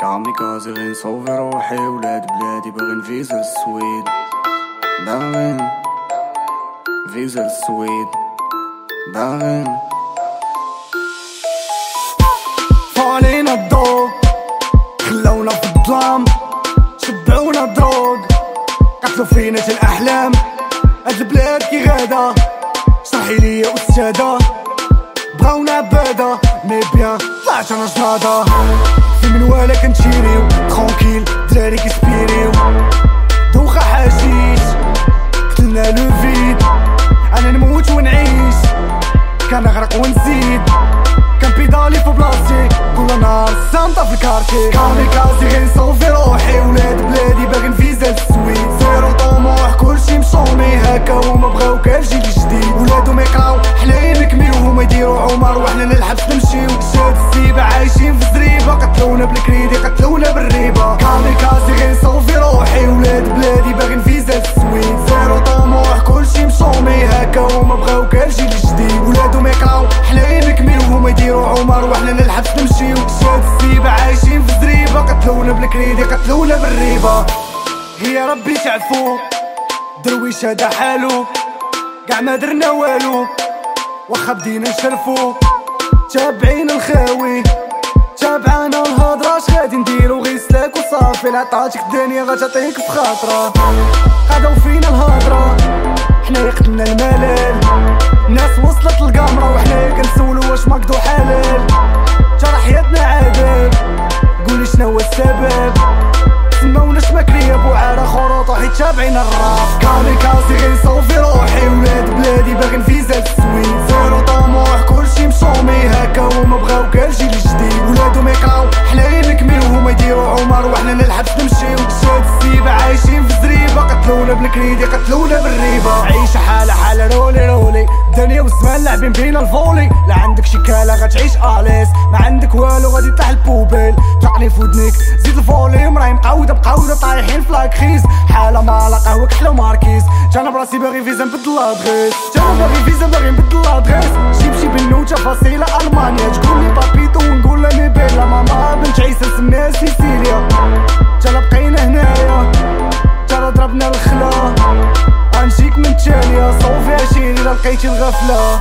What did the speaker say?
كاميكازي غير نصوفي روحي ولاد بلادي باغي نفيزا للسويد باغي فيزا للسويد باغي فالينا الضوء خلونا في الظلام شبعونا الدروغ قتلوا فينا بغاونا عبادة mais bien طلعت أنا جناضة في منوالا كنتشيريو tranquille دراري كيسبيريو دوخة حشيش قتلنا le vide أنا نموت ونعيش كنغرق ونزيد كنبيدالي في بلاصتي كل نهار السامطة في ال quartier قتلونا بالكريدي قتلونا بالريبة kamikaze غير نصوفي روحي ولاد بلادي باغي نفيزا للسويد zéro طموح كلشي مصومي. هكا وما بغاو كاع الجيل الجديد ولادو ميقراو حنايا نكميو هما يديرو عمر وحنا للحبس نمشيو. شاد السيبة عايشين في زريبة. قتلونا بالكريدي قتلونا بالريبة هي ربي تعفو درويش هذا حالو. قاع ما درنا والو واخا بدينا نشرفو. تابعين الخاوي. وصافي لعطاتك الدنيا غتعطيك في خاطرة فينا الهضرة حنا قتلنا الملل. الناس وصلت القمرة وحنا كنسولو واش ماكدو حلال ترى حياتنا عذاب قولي شنو هو السبب. سماوناش ماكلية بوعارة خروط وحيد تابعين الراب كاميكازي بالكريدي قتلونا بالريبة عيشة حالة حالة رولي رولي. الدنيا والزمان لاعبين بينا الفولي. لا عندك شكالة غتعيش آليس. ما عندك والو غادي تحل البوبيل. تقني في ودنيك زيد الفوليوم راهي مقودة بقودة طايحين في لاكخيز حالة مالا قهوة كحلة وماركيز. جانا براسي باغي فيزا نبدل لادغيس جانا باغي فيزا باغي نبدل لادغيس جيب شي بنوتة فصيلة ألمانيا. تقول لي بابيتو ونقول لها ميبيلا ماما بنت عيسى سميها سيسيليا تالية صوفي عشيري لقيتي الغفلة.